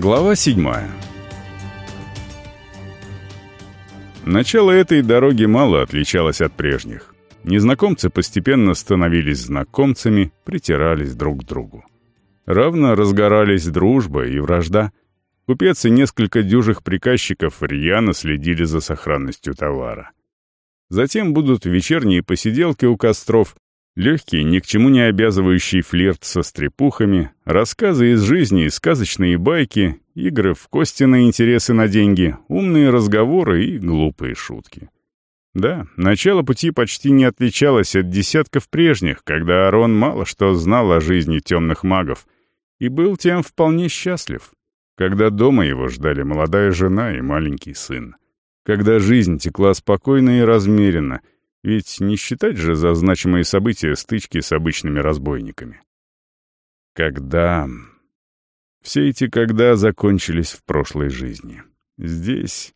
Глава седьмая Начало этой дороги мало отличалось от прежних. Незнакомцы постепенно становились знакомцами, притирались друг к другу. Равно разгорались дружба и вражда. Купец и несколько дюжих приказчиков рьяно следили за сохранностью товара. Затем будут вечерние посиделки у костров, легкий, ни к чему не обязывающий флирт со стрепухами, рассказы из жизни сказочные байки, игры в кости на интересы на деньги, умные разговоры и глупые шутки. Да, начало пути почти не отличалось от десятков прежних, когда Арон мало что знал о жизни темных магов и был тем вполне счастлив, когда дома его ждали молодая жена и маленький сын, когда жизнь текла спокойно и размеренно, ведь не считать же за значимые события стычки с обычными разбойниками. Когда... Все эти «когда» закончились в прошлой жизни. Здесь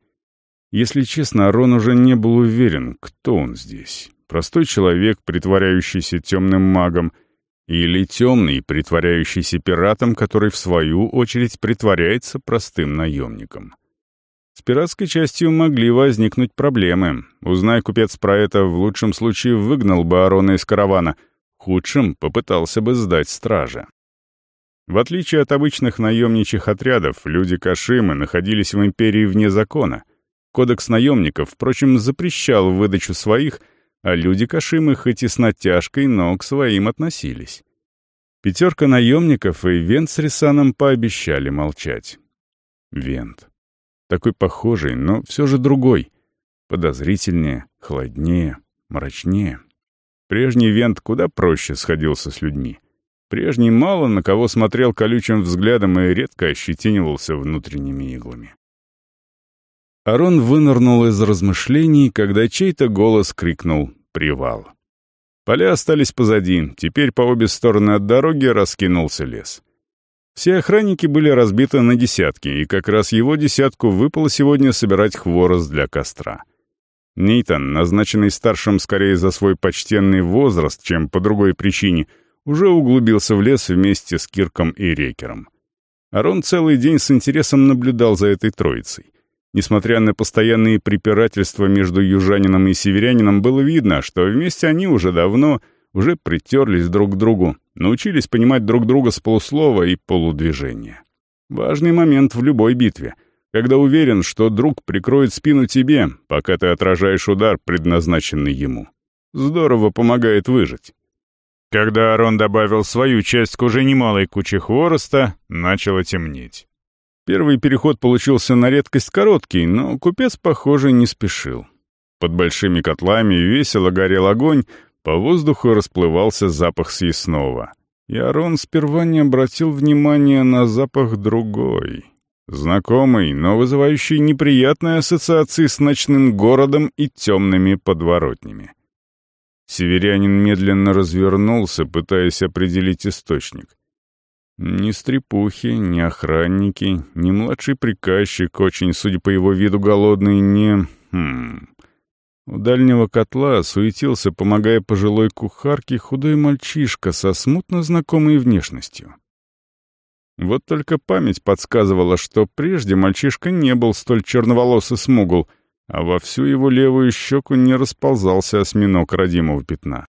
если честно, Арон уже не был уверен, кто он здесь. Простой человек, притворяющийся темным магом, или темный, притворяющийся пиратом, который, в свою очередь, притворяется простым наемником. С пиратской частью могли возникнуть проблемы. Узнай купец про это, в лучшем случае выгнал бы Арона из каравана, в худшем попытался бы сдать страже. В отличие от обычных наемничьих отрядов, люди Кашимы находились в империи вне закона — Кодекс наемников, впрочем, запрещал выдачу своих, а люди Кашимы хоть и с натяжкой, но к своим относились. Пятерка наемников и Вент с Рисаном пообещали молчать. Вент. Такой похожий, но все же другой. Подозрительнее, холоднее, мрачнее. Прежний Вент куда проще сходился с людьми. Прежний мало на кого смотрел колючим взглядом и редко ощетинивался внутренними иглами. Арон вынырнул из размышлений, когда чей-то голос крикнул «Привал». Поля остались позади, теперь по обе стороны от дороги раскинулся лес. Все охранники были разбиты на десятки, и как раз его десятку выпало сегодня собирать хворост для костра. Нейтан, назначенный старшим скорее за свой почтенный возраст, чем по другой причине, уже углубился в лес вместе с Кирком и Рекером. Арон целый день с интересом наблюдал за этой троицей. Несмотря на постоянные препирательства между южанином и северянином, было видно, что вместе они уже давно уже притерлись друг к другу, научились понимать друг друга с полуслова и полудвижения. Важный момент в любой битве, когда уверен, что друг прикроет спину тебе, пока ты отражаешь удар, предназначенный ему. Здорово помогает выжить. Когда Арон добавил свою часть к уже немалой куче хвороста, начало темнеть. Первый переход получился на редкость короткий, но купец, похоже, не спешил. Под большими котлами весело горел огонь, по воздуху расплывался запах съестного. И Арон сперва не обратил внимания на запах другой. Знакомый, но вызывающий неприятные ассоциации с ночным городом и темными подворотнями. Северянин медленно развернулся, пытаясь определить источник. Ни стрепухи, ни охранники, ни младший приказчик, очень, судя по его виду, голодный, не... Хм... У дальнего котла суетился, помогая пожилой кухарке, худой мальчишка со смутно знакомой внешностью. Вот только память подсказывала, что прежде мальчишка не был столь черноволос и смугл, а во всю его левую щеку не расползался осьминог родимого пятна.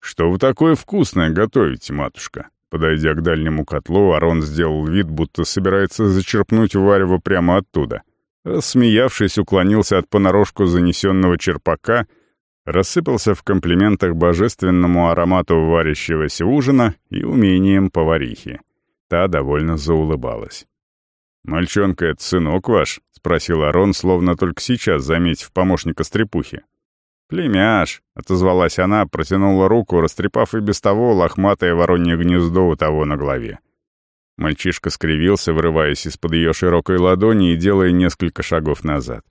«Что вы такое вкусное готовите, матушка?» Подойдя к дальнему котлу, Арон сделал вид, будто собирается зачерпнуть варево прямо оттуда. Рассмеявшись, уклонился от понарошку занесенного черпака, рассыпался в комплиментах божественному аромату варящегося ужина и умением поварихи. Та довольно заулыбалась. «Мальчонка, это сынок ваш?» — спросил Арон, словно только сейчас заметив помощника стрепухи. «Племяш», — отозвалась она, протянула руку, растрепав и без того лохматое воронье гнездо у того на голове. Мальчишка скривился, вырываясь из-под ее широкой ладони и делая несколько шагов назад.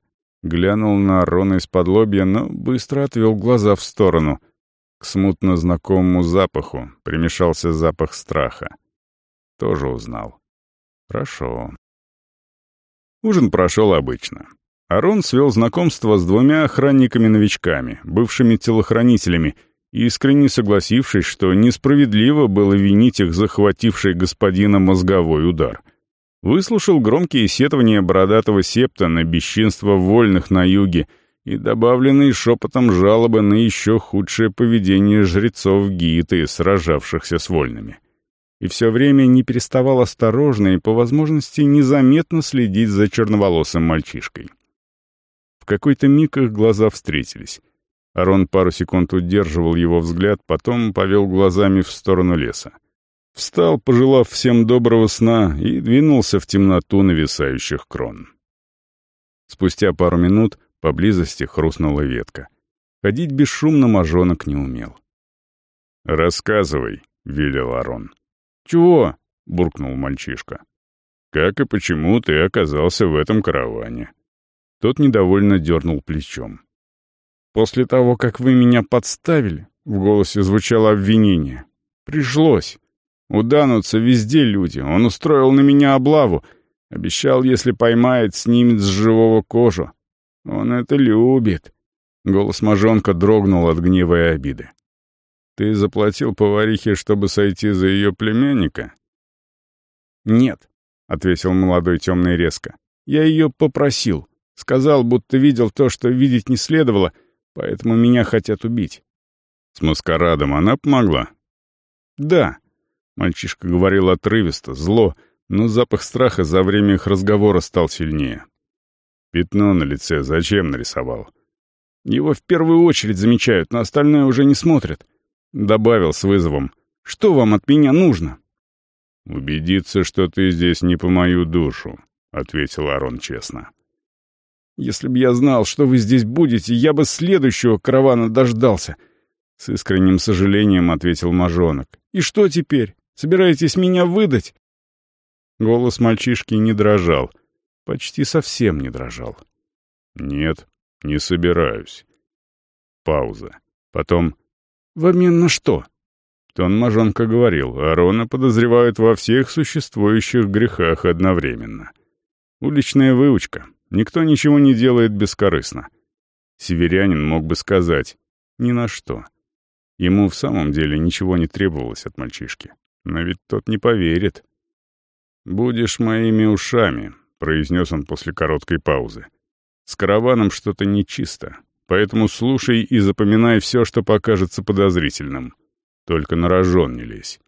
Глянул на Рона из-под лобья, но быстро отвел глаза в сторону. К смутно знакомому запаху примешался запах страха. Тоже узнал. Хорошо. Ужин прошел обычно. Арон свел знакомство с двумя охранниками-новичками, бывшими телохранителями, искренне согласившись, что несправедливо было винить их захвативший господина мозговой удар. выслушал громкие сетования бородатого септа на бесчинство вольных на юге и добавленные шепотом жалобы на еще худшее поведение жрецов Гиты, сражавшихся с вольными. И все время не переставал осторожно и, по возможности, незаметно следить за черноволосым мальчишкой. В какой-то миг их глаза встретились. Арон пару секунд удерживал его взгляд, потом повел глазами в сторону леса. Встал, пожелав всем доброго сна, и двинулся в темноту нависающих крон. Спустя пару минут поблизости хрустнула ветка. Ходить бесшумно мажонок не умел. «Рассказывай», — велел Арон. «Чего?» — буркнул мальчишка. «Как и почему ты оказался в этом караване?» Тот недовольно дернул плечом. «После того, как вы меня подставили», — в голосе звучало обвинение, — «пришлось. Уданутся везде люди. Он устроил на меня облаву. Обещал, если поймает, снимет с живого кожу. Он это любит. Голос мажонка дрогнул от гнева и обиды. «Ты заплатил поварихе, чтобы сойти за ее племянника?» «Нет», — ответил молодой темный резко. «Я ее попросил. Сказал, будто видел то, что видеть не следовало, поэтому меня хотят убить». «С маскарадом она помогла?» «Да», Мальчишка говорил отрывисто, зло, но запах страха за время их разговора стал сильнее. Пятно на лице зачем нарисовал? Его в первую очередь замечают, на остальное уже не смотрят. Добавил с вызовом. «Что вам от меня нужно?» «Убедиться, что ты здесь не по мою душу», — ответил Арон честно. «Если бы я знал, что вы здесь будете, я бы следующего каравана дождался», — с искренним сожалением ответил Мажонок. «И что теперь? Собираетесь меня выдать?» Голос мальчишки не дрожал. Почти совсем не дрожал. «Нет, не собираюсь». Пауза. Потом «В обмен на что?» Тон Мажонка говорил, Арона подозревают во всех существующих грехах одновременно. Уличная выучка. Никто ничего не делает бескорыстно. Северянин мог бы сказать «ни на что». Ему в самом деле ничего не требовалось от мальчишки. Но ведь тот не поверит. «Будешь моими ушами», — произнес он после короткой паузы. «С караваном что-то нечисто, поэтому слушай и запоминай все, что покажется подозрительным. Только на рожон не лезь».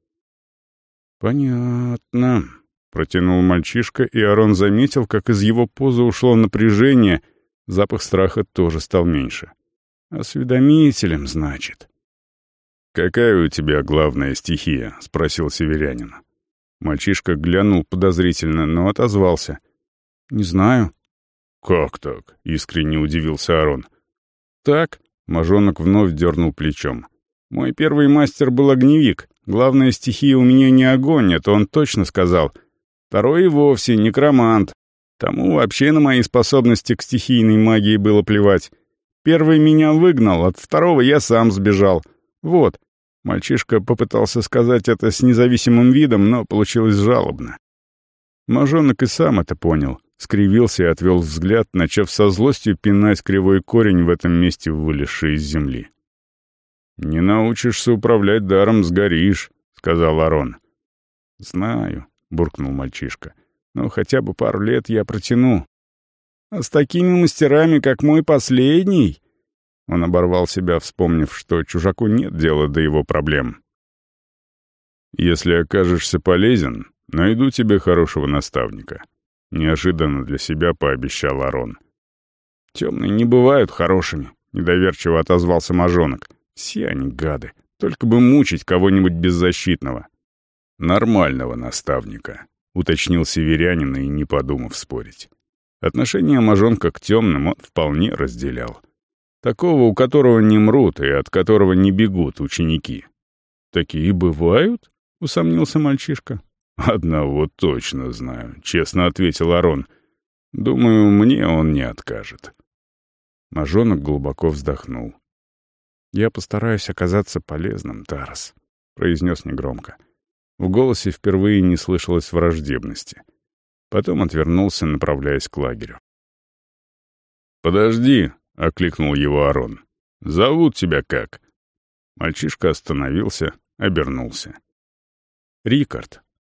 «Понятно», — протянул мальчишка, и Арон заметил, как из его позы ушло напряжение, запах страха тоже стал меньше. «Осведомителем, значит». «Какая у тебя главная стихия?» — спросил северянин. Мальчишка глянул подозрительно, но отозвался. «Не знаю». «Как так?» — искренне удивился Арон. «Так?» — Мажонок вновь дернул плечом. «Мой первый мастер был огневик. Главная стихия у меня не огонь, это он точно сказал. Второй и вовсе некромант. Тому вообще на мои способности к стихийной магии было плевать. Первый меня выгнал, от второго я сам сбежал. Вот. Мальчишка попытался сказать это с независимым видом, но получилось жалобно. Мажонок и сам это понял, скривился и отвел взгляд, начав со злостью пинать кривой корень в этом месте, вылезший из земли. «Не научишься управлять даром, сгоришь», — сказал Арон. «Знаю», — буркнул мальчишка, — «но хотя бы пару лет я протяну. А с такими мастерами, как мой последний...» Он оборвал себя, вспомнив, что чужаку нет дела до его проблем. «Если окажешься полезен, найду тебе хорошего наставника», — неожиданно для себя пообещал Арон. «Темные не бывают хорошими», — недоверчиво отозвался Мажонок. «Все они гады, только бы мучить кого-нибудь беззащитного». «Нормального наставника», — уточнил северянин и не подумав спорить. Отношение Мажонка к темным он вполне разделял. Такого, у которого не мрут и от которого не бегут ученики. «Такие бывают?» — усомнился мальчишка. «Одного точно знаю», — честно ответил Арон. «Думаю, мне он не откажет». Мажонок глубоко вздохнул. «Я постараюсь оказаться полезным, Тарас», — произнес негромко. В голосе впервые не слышалось враждебности. Потом отвернулся, направляясь к лагерю. «Подожди», — окликнул его Арон. «Зовут тебя как?» Мальчишка остановился, обернулся. «Рикард»,